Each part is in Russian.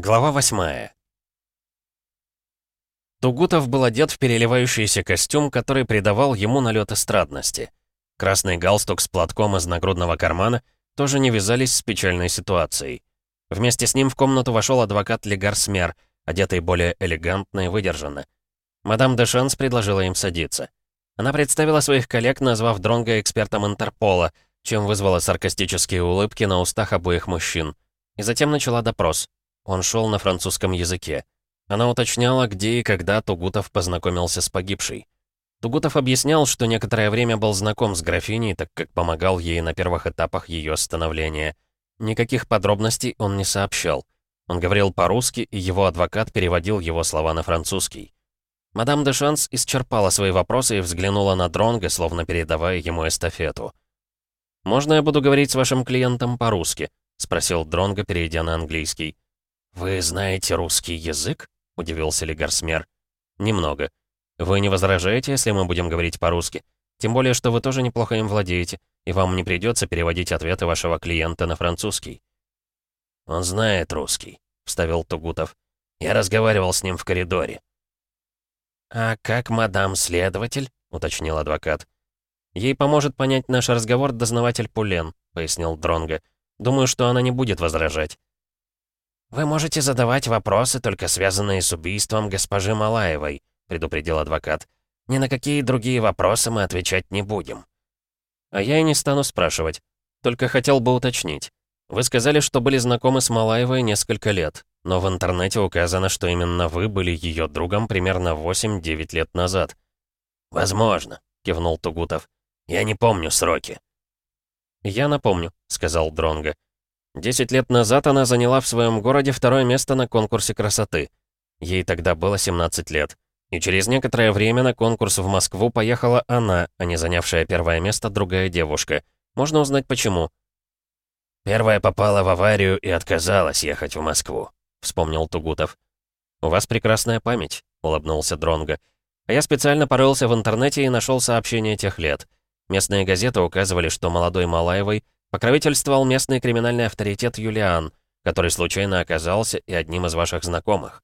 Глава восьмая. Тугутов был одет в переливающийся костюм, который придавал ему налет эстрадности. Красный галстук с платком из нагрудного кармана тоже не вязались с печальной ситуацией. Вместе с ним в комнату вошел адвокат Легар Смер, одетый более элегантно и выдержанно. Мадам де Шанс предложила им садиться. Она представила своих коллег, назвав Дронга экспертом Интерпола, чем вызвала саркастические улыбки на устах обоих мужчин. И затем начала допрос. Он шел на французском языке. Она уточняла, где и когда Тугутов познакомился с погибшей. Тугутов объяснял, что некоторое время был знаком с графиней, так как помогал ей на первых этапах ее становления. Никаких подробностей он не сообщал. Он говорил по-русски, и его адвокат переводил его слова на французский. Мадам де Шанс исчерпала свои вопросы и взглянула на Дронга, словно передавая ему эстафету. «Можно я буду говорить с вашим клиентом по-русски?» — спросил Дронга, перейдя на английский. «Вы знаете русский язык?» — удивился Легарсмер. «Немного. Вы не возражаете, если мы будем говорить по-русски? Тем более, что вы тоже неплохо им владеете, и вам не придется переводить ответы вашего клиента на французский». «Он знает русский», — вставил Тугутов. «Я разговаривал с ним в коридоре». «А как мадам следователь?» — уточнил адвокат. «Ей поможет понять наш разговор дознаватель Пулен», — пояснил Дронго. «Думаю, что она не будет возражать». «Вы можете задавать вопросы, только связанные с убийством госпожи Малаевой», — предупредил адвокат. «Ни на какие другие вопросы мы отвечать не будем». «А я и не стану спрашивать. Только хотел бы уточнить. Вы сказали, что были знакомы с Малаевой несколько лет, но в интернете указано, что именно вы были ее другом примерно 8-9 лет назад». «Возможно», — кивнул Тугутов. «Я не помню сроки». «Я напомню», — сказал Дронго. Десять лет назад она заняла в своем городе второе место на конкурсе красоты. Ей тогда было 17 лет. И через некоторое время на конкурс в Москву поехала она, а не занявшая первое место другая девушка. Можно узнать почему. «Первая попала в аварию и отказалась ехать в Москву», — вспомнил Тугутов. «У вас прекрасная память», — улыбнулся Дронго. «А я специально порылся в интернете и нашел сообщение тех лет. Местные газеты указывали, что молодой Малаевой — Покровительствовал местный криминальный авторитет Юлиан, который случайно оказался и одним из ваших знакомых.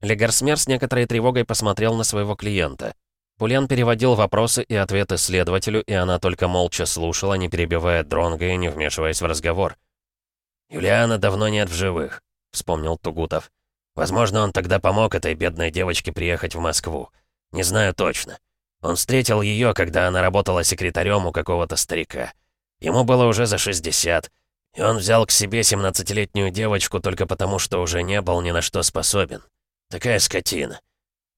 Легарсмер с некоторой тревогой посмотрел на своего клиента. Пулян переводил вопросы и ответы следователю, и она только молча слушала, не перебивая Дронга и не вмешиваясь в разговор. «Юлиана давно нет в живых», — вспомнил Тугутов. «Возможно, он тогда помог этой бедной девочке приехать в Москву. Не знаю точно. Он встретил ее, когда она работала секретарем у какого-то старика. Ему было уже за 60, и он взял к себе 17-летнюю девочку только потому, что уже не был ни на что способен. Такая скотина.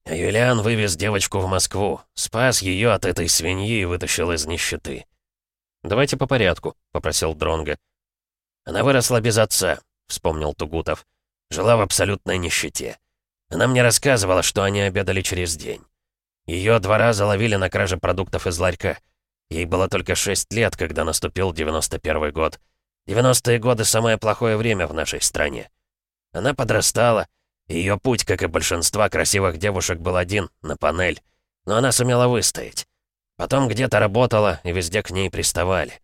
А Юлиан вывез девочку в Москву, спас ее от этой свиньи и вытащил из нищеты. «Давайте по порядку», — попросил Дронга. «Она выросла без отца», — вспомнил Тугутов. «Жила в абсолютной нищете. Она мне рассказывала, что они обедали через день. Ее два раза ловили на краже продуктов из ларька. Ей было только 6 лет, когда наступил 91 год. 90-е годы — самое плохое время в нашей стране. Она подрастала, и ее путь, как и большинства красивых девушек, был один — на панель. Но она сумела выстоять. Потом где-то работала, и везде к ней приставали.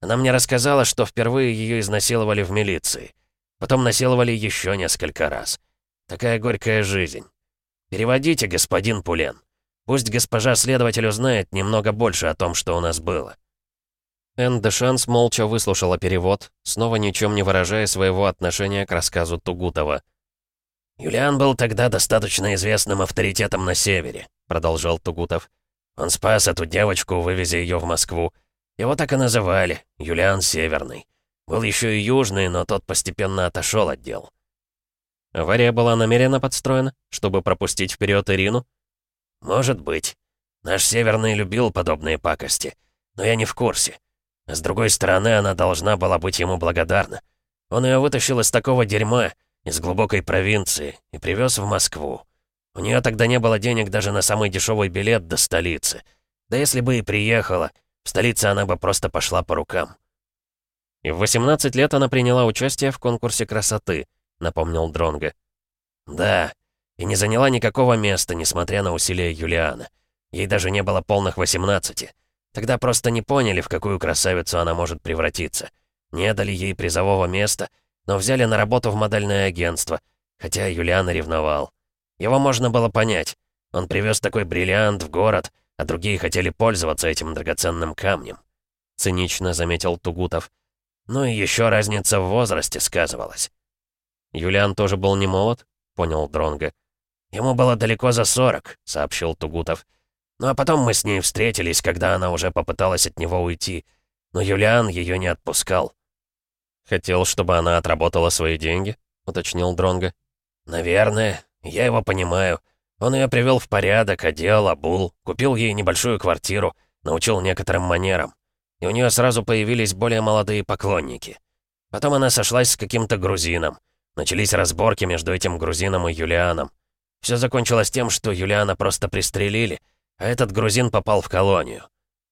Она мне рассказала, что впервые ее изнасиловали в милиции. Потом насиловали еще несколько раз. Такая горькая жизнь. Переводите, господин Пулен. Пусть госпожа следователь узнает немного больше о том, что у нас было». Энн Дешанс молча выслушала перевод, снова ничем не выражая своего отношения к рассказу Тугутова. «Юлиан был тогда достаточно известным авторитетом на севере», — продолжал Тугутов. «Он спас эту девочку, вывезя ее в Москву. Его так и называли — Юлиан Северный. Был еще и Южный, но тот постепенно отошел от дел». Авария была намеренно подстроена, чтобы пропустить вперед Ирину? «Может быть. Наш Северный любил подобные пакости. Но я не в курсе. с другой стороны, она должна была быть ему благодарна. Он ее вытащил из такого дерьма, из глубокой провинции, и привез в Москву. У нее тогда не было денег даже на самый дешевый билет до столицы. Да если бы и приехала, в столице она бы просто пошла по рукам. И в 18 лет она приняла участие в конкурсе красоты, напомнил Дронга. Да, и не заняла никакого места, несмотря на усилия Юлиана. Ей даже не было полных 18. Тогда просто не поняли, в какую красавицу она может превратиться. Не дали ей призового места, но взяли на работу в модельное агентство, хотя Юлиан ревновал. Его можно было понять. Он привез такой бриллиант в город, а другие хотели пользоваться этим драгоценным камнем. Цинично заметил Тугутов. Ну и еще разница в возрасте сказывалась. Юлиан тоже был не молод, понял Дронга. Ему было далеко за сорок, сообщил Тугутов. Ну а потом мы с ней встретились, когда она уже попыталась от него уйти. Но Юлиан ее не отпускал. Хотел, чтобы она отработала свои деньги, уточнил Дронга. Наверное, я его понимаю. Он ее привел в порядок, одел, обул, купил ей небольшую квартиру, научил некоторым манерам. И у нее сразу появились более молодые поклонники. Потом она сошлась с каким-то грузином. Начались разборки между этим грузином и Юлианом. Все закончилось тем, что Юлиана просто пристрелили, а этот грузин попал в колонию.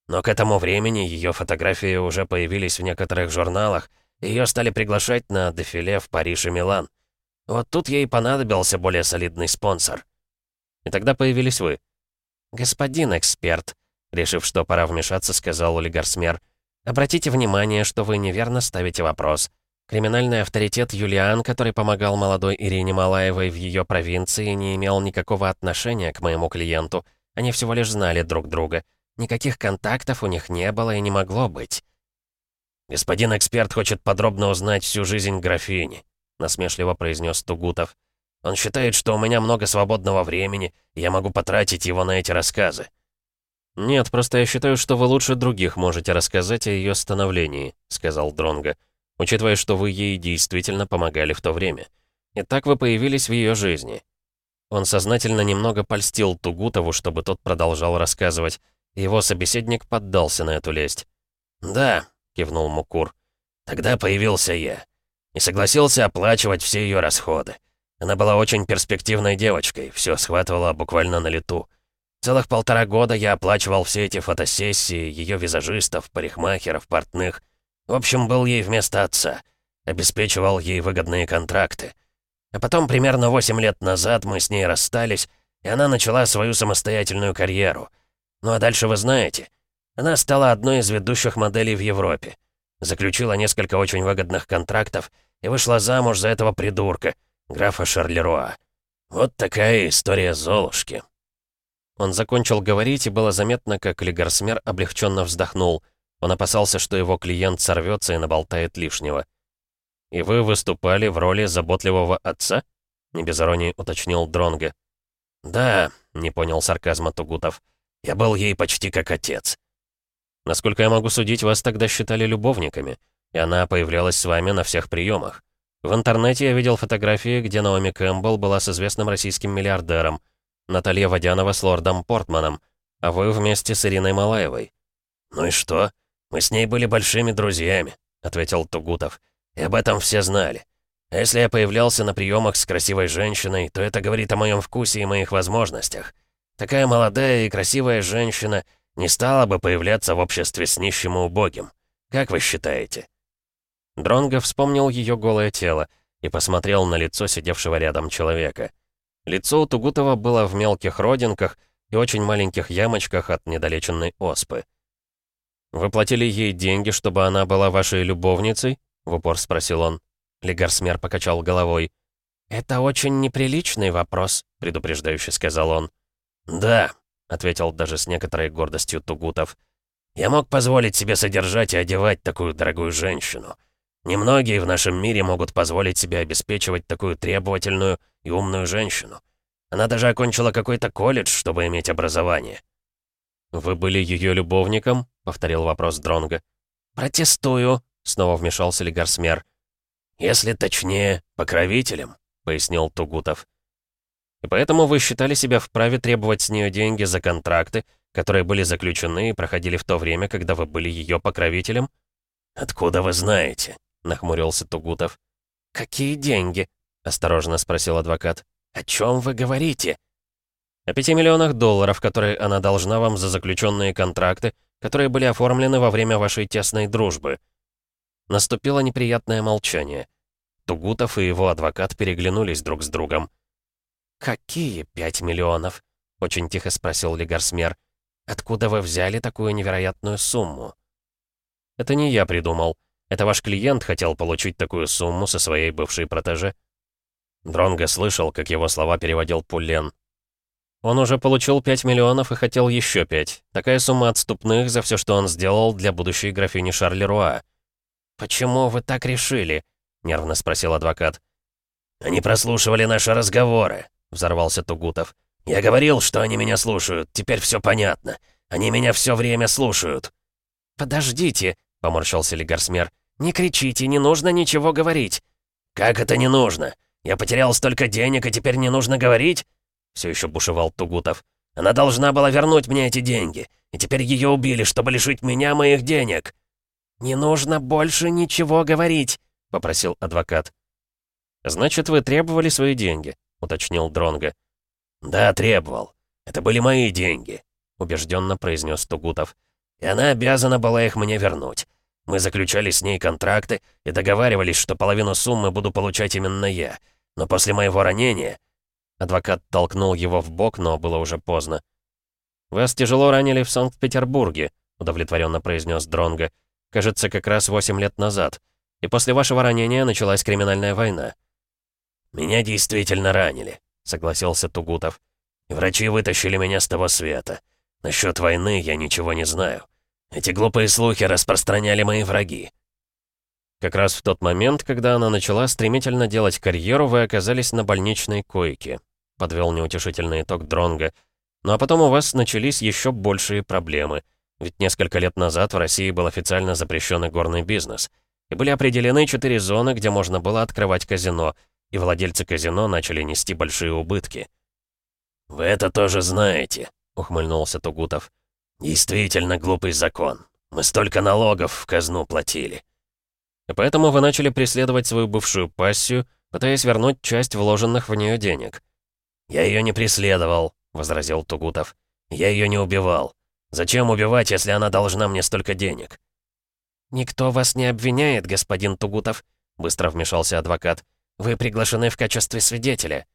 Но к этому времени ее фотографии уже появились в некоторых журналах, ее стали приглашать на дефиле в Париж и Милан. Вот тут ей понадобился более солидный спонсор. И тогда появились вы. «Господин эксперт», решив, что пора вмешаться, сказал Олигарсмер, «обратите внимание, что вы неверно ставите вопрос. Криминальный авторитет Юлиан, который помогал молодой Ирине Малаевой в ее провинции, не имел никакого отношения к моему клиенту. Они всего лишь знали друг друга. Никаких контактов у них не было и не могло быть. «Господин эксперт хочет подробно узнать всю жизнь графини», насмешливо произнес Тугутов. «Он считает, что у меня много свободного времени, и я могу потратить его на эти рассказы». «Нет, просто я считаю, что вы лучше других можете рассказать о ее становлении», — сказал Дронго учитывая, что вы ей действительно помогали в то время. И так вы появились в ее жизни. Он сознательно немного польстил Тугутову, чтобы тот продолжал рассказывать. Его собеседник поддался на эту лесть. «Да», — кивнул Мукур, — «тогда появился я. И согласился оплачивать все ее расходы. Она была очень перспективной девочкой, все схватывала буквально на лету. Целых полтора года я оплачивал все эти фотосессии, ее визажистов, парикмахеров, портных. В общем, был ей вместо отца. Обеспечивал ей выгодные контракты. А потом, примерно 8 лет назад, мы с ней расстались, и она начала свою самостоятельную карьеру. Ну а дальше вы знаете. Она стала одной из ведущих моделей в Европе. Заключила несколько очень выгодных контрактов и вышла замуж за этого придурка, графа Шарлеруа. Вот такая история Золушки. Он закончил говорить, и было заметно, как Легарсмер облегченно вздохнул — он опасался, что его клиент сорвется и наболтает лишнего. «И вы выступали в роли заботливого отца?» — не без иронии уточнил Дронга. «Да», — не понял сарказма Тугутов. «Я был ей почти как отец». «Насколько я могу судить, вас тогда считали любовниками, и она появлялась с вами на всех приемах. В интернете я видел фотографии, где Наоми Кэмпбелл была с известным российским миллиардером, Наталья Водянова с лордом Портманом, а вы вместе с Ириной Малаевой». «Ну и что?» «Мы с ней были большими друзьями», — ответил Тугутов. «И об этом все знали. А если я появлялся на приемах с красивой женщиной, то это говорит о моем вкусе и моих возможностях. Такая молодая и красивая женщина не стала бы появляться в обществе с нищим и убогим. Как вы считаете?» Дронго вспомнил ее голое тело и посмотрел на лицо сидевшего рядом человека. Лицо у Тугутова было в мелких родинках и очень маленьких ямочках от недолеченной оспы. «Вы платили ей деньги, чтобы она была вашей любовницей?» — в упор спросил он. Легарсмер покачал головой. «Это очень неприличный вопрос», — предупреждающе сказал он. «Да», — ответил даже с некоторой гордостью Тугутов. «Я мог позволить себе содержать и одевать такую дорогую женщину. Немногие в нашем мире могут позволить себе обеспечивать такую требовательную и умную женщину. Она даже окончила какой-то колледж, чтобы иметь образование». «Вы были ее любовником?» Повторил вопрос Дронга. «Протестую», — снова вмешался Легарсмер. «Если точнее, покровителем», — пояснил Тугутов. «И поэтому вы считали себя вправе требовать с нее деньги за контракты, которые были заключены и проходили в то время, когда вы были ее покровителем?» «Откуда вы знаете?» — нахмурился Тугутов. «Какие деньги?» — осторожно спросил адвокат. «О чем вы говорите?» «О пяти миллионах долларов, которые она должна вам за заключенные контракты, которые были оформлены во время вашей тесной дружбы». Наступило неприятное молчание. Тугутов и его адвокат переглянулись друг с другом. «Какие пять миллионов?» — очень тихо спросил Легарсмер. «Откуда вы взяли такую невероятную сумму?» «Это не я придумал. Это ваш клиент хотел получить такую сумму со своей бывшей протеже?» Дронго слышал, как его слова переводил Пулен. Он уже получил 5 миллионов и хотел еще 5. Такая сумма отступных за все, что он сделал для будущей графини Шарлеруа. «Почему вы так решили?» — нервно спросил адвокат. «Они прослушивали наши разговоры», — взорвался Тугутов. «Я говорил, что они меня слушают. Теперь все понятно. Они меня все время слушают». «Подождите», — поморщился Лигарсмер. «Не кричите, не нужно ничего говорить». «Как это не нужно? Я потерял столько денег, и теперь не нужно говорить?» Все еще бушевал Тугутов. «Она должна была вернуть мне эти деньги, и теперь ее убили, чтобы лишить меня моих денег». «Не нужно больше ничего говорить», — попросил адвокат. «Значит, вы требовали свои деньги», — уточнил Дронга. «Да, требовал. Это были мои деньги», — убежденно произнес Тугутов. «И она обязана была их мне вернуть. Мы заключали с ней контракты и договаривались, что половину суммы буду получать именно я. Но после моего ранения...» Адвокат толкнул его в бок, но было уже поздно. «Вас тяжело ранили в Санкт-Петербурге», — удовлетворенно произнес Дронга. «Кажется, как раз восемь лет назад. И после вашего ранения началась криминальная война». «Меня действительно ранили», — согласился Тугутов. «И врачи вытащили меня с того света. Насчет войны я ничего не знаю. Эти глупые слухи распространяли мои враги». Как раз в тот момент, когда она начала стремительно делать карьеру, вы оказались на больничной койке. Подвел неутешительный итог Дронга. Ну а потом у вас начались еще большие проблемы. Ведь несколько лет назад в России был официально запрещен горный бизнес. И были определены четыре зоны, где можно было открывать казино — и владельцы казино начали нести большие убытки. «Вы это тоже знаете», — ухмыльнулся Тугутов. «Действительно глупый закон. Мы столько налогов в казну платили». И поэтому вы начали преследовать свою бывшую пассию, пытаясь вернуть часть вложенных в нее денег. «Я ее не преследовал», — возразил Тугутов. «Я ее не убивал. Зачем убивать, если она должна мне столько денег?» «Никто вас не обвиняет, господин Тугутов», — быстро вмешался адвокат. Вы приглашены в качестве свидетеля».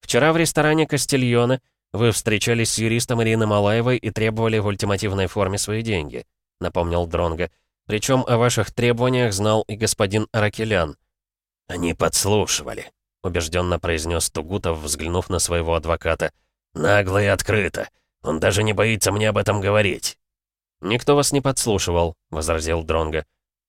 «Вчера в ресторане Кастильона вы встречались с юристом Ирины Малаевой и требовали в ультимативной форме свои деньги», — напомнил Дронга. «Причем о ваших требованиях знал и господин Аракелян». «Они подслушивали», — убежденно произнес Тугутов, взглянув на своего адвоката. «Нагло и открыто. Он даже не боится мне об этом говорить». «Никто вас не подслушивал», — возразил Дронга.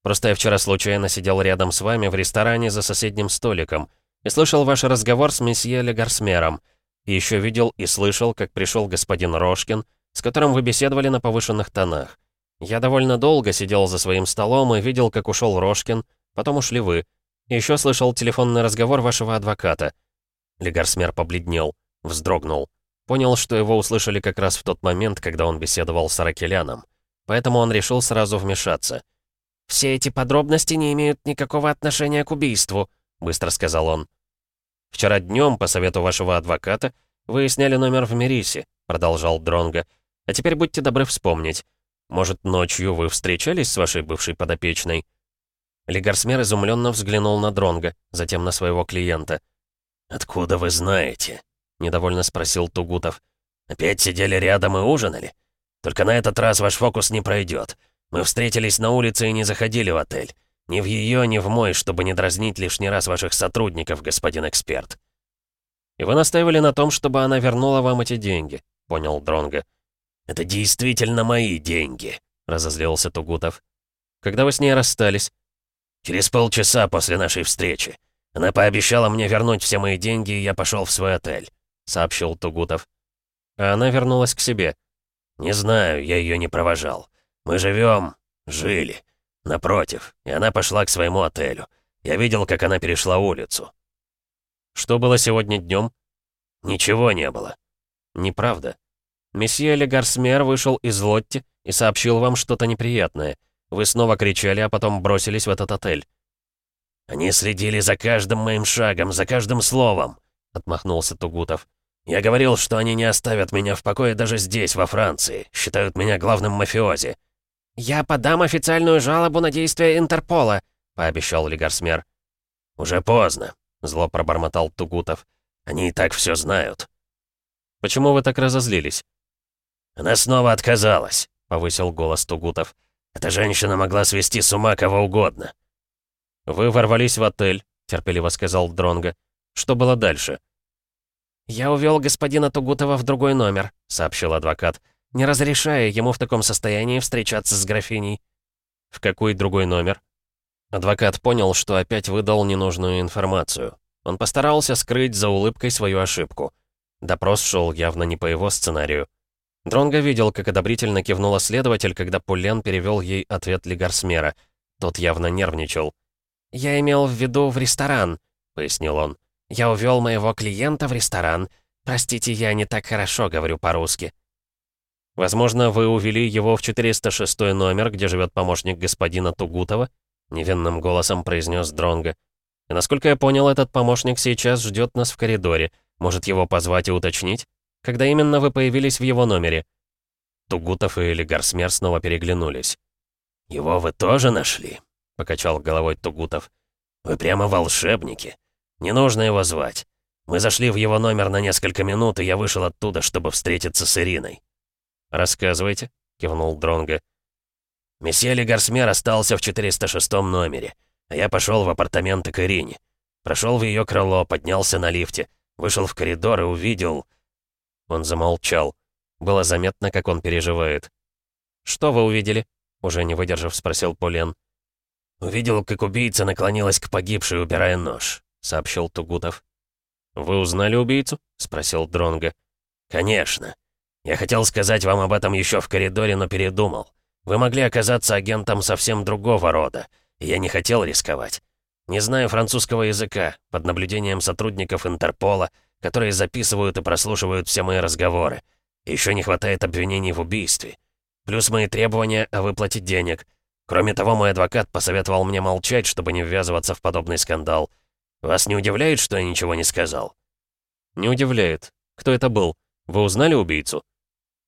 Просто я вчера случайно сидел рядом с вами в ресторане за соседним столиком и слышал ваш разговор с месье Легарсмером. И еще видел и слышал, как пришел господин Рожкин, с которым вы беседовали на повышенных тонах. Я довольно долго сидел за своим столом и видел, как ушел Рожкин, потом ушли вы. Еще слышал телефонный разговор вашего адвоката. Легарсмер побледнел, вздрогнул. Понял, что его услышали как раз в тот момент, когда он беседовал с Аракеляном. Поэтому он решил сразу вмешаться — «Все эти подробности не имеют никакого отношения к убийству», — быстро сказал он. «Вчера днем, по совету вашего адвоката, вы сняли номер в Мерисе», — продолжал Дронга. «А теперь будьте добры вспомнить. Может, ночью вы встречались с вашей бывшей подопечной?» Лигарсмер изумленно взглянул на Дронга, затем на своего клиента. «Откуда вы знаете?» — недовольно спросил Тугутов. «Опять сидели рядом и ужинали? Только на этот раз ваш фокус не пройдет. Мы встретились на улице и не заходили в отель. Ни в ее, ни в мой, чтобы не дразнить лишний раз ваших сотрудников, господин эксперт». «И вы настаивали на том, чтобы она вернула вам эти деньги», — понял Дронга. «Это действительно мои деньги», — разозлился Тугутов. «Когда вы с ней расстались?» «Через полчаса после нашей встречи. Она пообещала мне вернуть все мои деньги, и я пошел в свой отель», — сообщил Тугутов. «А она вернулась к себе?» «Не знаю, я ее не провожал. Мы живем, жили. Напротив, и она пошла к своему отелю. Я видел, как она перешла улицу. Что было сегодня днем? Ничего не было. Неправда. Месье Легарсмер вышел из Лотти и сообщил вам что-то неприятное. Вы снова кричали, а потом бросились в этот отель. «Они следили за каждым моим шагом, за каждым словом», — отмахнулся Тугутов. «Я говорил, что они не оставят меня в покое даже здесь, во Франции. Считают меня главным мафиози. «Я подам официальную жалобу на действия Интерпола», — пообещал Лигарсмер. «Уже поздно», — зло пробормотал Тугутов. «Они и так все знают». «Почему вы так разозлились?» «Она снова отказалась», — повысил голос Тугутов. Эта женщина могла свести с ума кого угодно». «Вы ворвались в отель», — терпеливо сказал Дронго. «Что было дальше?» «Я увел господина Тугутова в другой номер», — сообщил адвокат, «не разрешая ему в таком состоянии встречаться с графиней». «В какой другой номер?» Адвокат понял, что опять выдал ненужную информацию. Он постарался скрыть за улыбкой свою ошибку. Допрос шел явно не по его сценарию. Дронго видел, как одобрительно кивнула следователь, когда Пулен перевел ей ответ Легарсмера. Тот явно нервничал. «Я имел в виду в ресторан», — пояснил он. «Я увел моего клиента в ресторан. Простите, я не так хорошо говорю по-русски». «Возможно, вы увели его в 406 номер, где живет помощник господина Тугутова?» — невинным голосом произнес Дронго. «И насколько я понял, этот помощник сейчас ждет нас в коридоре. Может, его позвать и уточнить? Когда именно вы появились в его номере?» Тугутов и Легарсмер снова переглянулись. «Его вы тоже нашли?» — покачал головой Тугутов. «Вы прямо волшебники. Не нужно его звать. Мы зашли в его номер на несколько минут, и я вышел оттуда, чтобы встретиться с Ириной». «Рассказывайте», — кивнул Дронго. Месье Легарсмер остался в 406 номере, а я пошел в апартаменты к Ирине. Прошел в ее крыло, поднялся на лифте, вышел в коридор и увидел... Он замолчал. Было заметно, как он переживает. «Что вы увидели?» Уже не выдержав, спросил Полен. «Увидел, как убийца наклонилась к погибшей, убирая нож», — сообщил Тугутов. «Вы узнали убийцу?» — спросил Дронга. «Конечно. Я хотел сказать вам об этом еще в коридоре, но передумал. Вы могли оказаться агентом совсем другого рода, и я не хотел рисковать. Не знаю французского языка, под наблюдением сотрудников Интерпола, которые записывают и прослушивают все мои разговоры. Еще не хватает обвинений в убийстве. Плюс мои требования о выплате денег. Кроме того, мой адвокат посоветовал мне молчать, чтобы не ввязываться в подобный скандал. Вас не удивляет, что я ничего не сказал? Не удивляет. Кто это был? Вы узнали убийцу?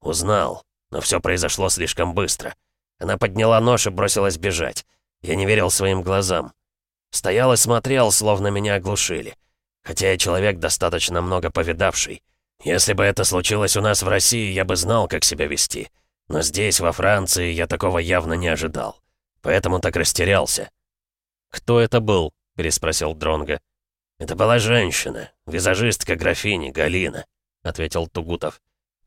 Узнал, но все произошло слишком быстро. Она подняла нож и бросилась бежать. Я не верил своим глазам. Стоял и смотрел, словно меня оглушили. Хотя я человек достаточно много повидавший. Если бы это случилось у нас в России, я бы знал, как себя вести. Но здесь, во Франции, я такого явно не ожидал. Поэтому так растерялся. «Кто это был?» — переспросил Дронга. «Это была женщина, визажистка графини, Галина», — ответил Тугутов.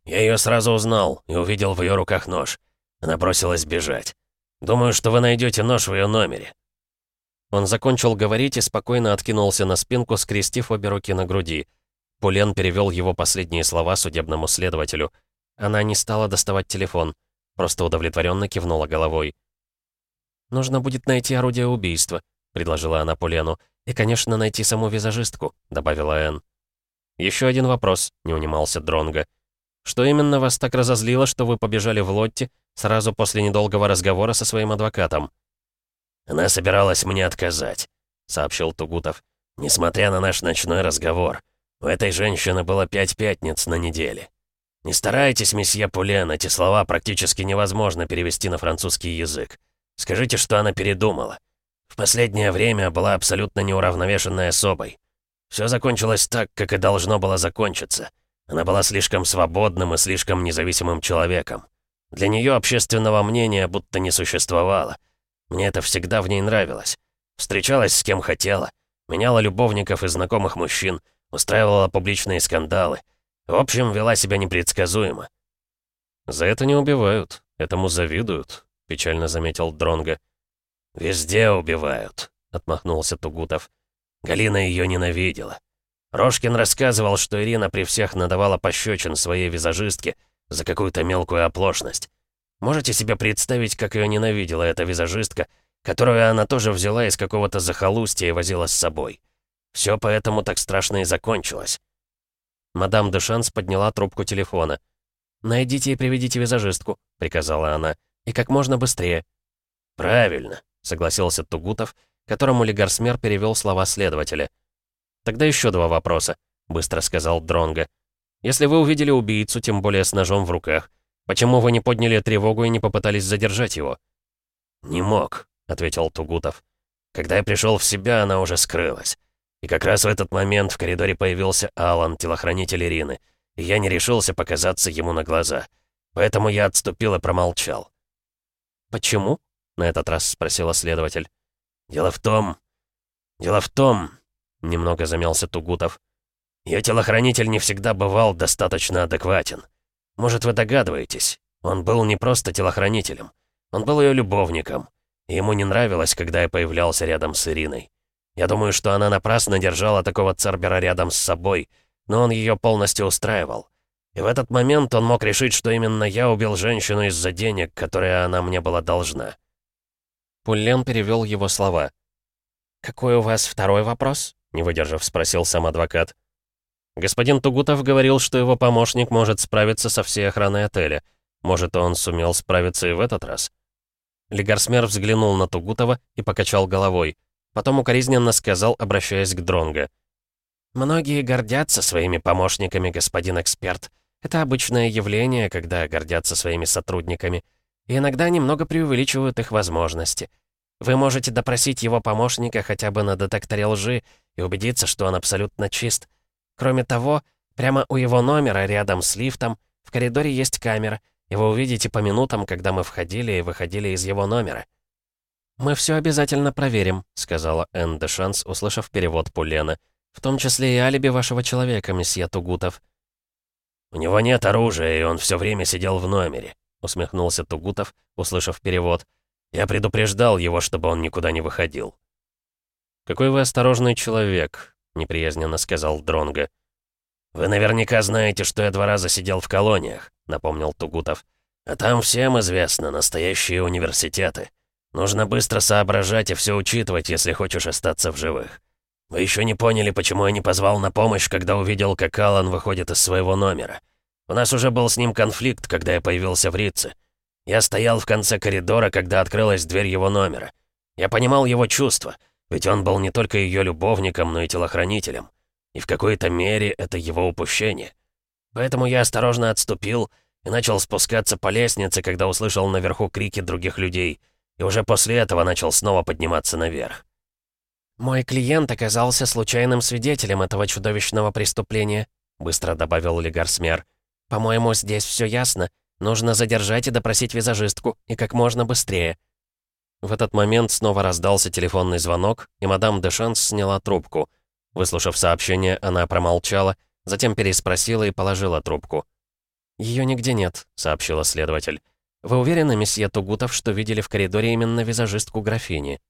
«Я ее сразу узнал и увидел в ее руках нож. Она бросилась бежать. Думаю, что вы найдете нож в ее номере». Он закончил говорить и спокойно откинулся на спинку, скрестив обе руки на груди. Пулен перевел его последние слова судебному следователю. Она не стала доставать телефон, просто удовлетворенно кивнула головой. «Нужно будет найти орудие убийства», — предложила она Пулену. «И, конечно, найти саму визажистку», — добавила Энн. «Еще один вопрос», — не унимался Дронга. «Что именно вас так разозлило, что вы побежали в Лотте Сразу после недолгого разговора со своим адвокатом. «Она собиралась мне отказать», — сообщил Тугутов. «Несмотря на наш ночной разговор, у этой женщины было пять пятниц на неделе. Не старайтесь, месье Пулен, эти слова практически невозможно перевести на французский язык. Скажите, что она передумала. В последнее время была абсолютно неуравновешенной особой. Все закончилось так, как и должно было закончиться. Она была слишком свободным и слишком независимым человеком. Для нее общественного мнения будто не существовало. Мне это всегда в ней нравилось. Встречалась с кем хотела, меняла любовников и знакомых мужчин, устраивала публичные скандалы. В общем, вела себя непредсказуемо. «За это не убивают, этому завидуют», — печально заметил Дронга. «Везде убивают», — отмахнулся Тугутов. Галина ее ненавидела. Рожкин рассказывал, что Ирина при всех надавала пощечин своей визажистке, за какую-то мелкую оплошность. Можете себе представить, как ее ненавидела эта визажистка, которую она тоже взяла из какого-то захолустья и возила с собой. Все поэтому так страшно и закончилось. Мадам Дешанс подняла трубку телефона. «Найдите и приведите визажистку», — приказала она, — «и как можно быстрее». «Правильно», — согласился Тугутов, которому Легарсмер перевел слова следователя. «Тогда еще два вопроса», — быстро сказал Дронга. Если вы увидели убийцу, тем более с ножом в руках, почему вы не подняли тревогу и не попытались задержать его?» «Не мог», — ответил Тугутов. «Когда я пришел в себя, она уже скрылась. И как раз в этот момент в коридоре появился Алан, телохранитель Ирины, и я не решился показаться ему на глаза. Поэтому я отступил и промолчал». «Почему?» — на этот раз спросила следователь. «Дело в том... Дело в том...» — немного замялся Тугутов. «Ее телохранитель не всегда бывал достаточно адекватен. Может, вы догадываетесь, он был не просто телохранителем. Он был ее любовником. И ему не нравилось, когда я появлялся рядом с Ириной. Я думаю, что она напрасно держала такого Цербера рядом с собой, но он ее полностью устраивал. И в этот момент он мог решить, что именно я убил женщину из-за денег, которые она мне была должна. Пуллен перевел его слова. «Какой у вас второй вопрос?» — не выдержав, спросил сам адвокат. Господин Тугутов говорил, что его помощник может справиться со всей охраной отеля. Может, он сумел справиться и в этот раз? Легарсмер взглянул на Тугутова и покачал головой. Потом укоризненно сказал, обращаясь к Дронго. «Многие гордятся своими помощниками, господин эксперт. Это обычное явление, когда гордятся своими сотрудниками. И иногда немного преувеличивают их возможности. Вы можете допросить его помощника хотя бы на детекторе лжи и убедиться, что он абсолютно чист. Кроме того, прямо у его номера, рядом с лифтом, в коридоре есть камера, и вы увидите по минутам, когда мы входили и выходили из его номера. «Мы все обязательно проверим», — сказала Энн де Шанс, услышав перевод Пулена. «В том числе и алиби вашего человека, месье Тугутов». «У него нет оружия, и он все время сидел в номере», — усмехнулся Тугутов, услышав перевод. «Я предупреждал его, чтобы он никуда не выходил». «Какой вы осторожный человек», — неприязненно сказал Дронго. «Вы наверняка знаете, что я два раза сидел в колониях», — напомнил Тугутов. «А там всем известно, настоящие университеты. Нужно быстро соображать и все учитывать, если хочешь остаться в живых. Вы еще не поняли, почему я не позвал на помощь, когда увидел, как Алан выходит из своего номера. У нас уже был с ним конфликт, когда я появился в Рице. Я стоял в конце коридора, когда открылась дверь его номера. Я понимал его чувства, ведь он был не только ее любовником, но и телохранителем. И в какой-то мере это его упущение. Поэтому я осторожно отступил и начал спускаться по лестнице, когда услышал наверху крики других людей — и уже после этого начал снова подниматься наверх. «Мой клиент оказался случайным свидетелем этого чудовищного преступления», быстро добавил Легарсмер. «По-моему, здесь все ясно. Нужно задержать и допросить визажистку, и как можно быстрее». В этот момент снова раздался телефонный звонок, и мадам Дешанс сняла трубку. Выслушав сообщение, она промолчала, затем переспросила и положила трубку. «Ее нигде нет», — сообщила следователь. «Вы уверены, месье Тугутов, что видели в коридоре именно визажистку графини?»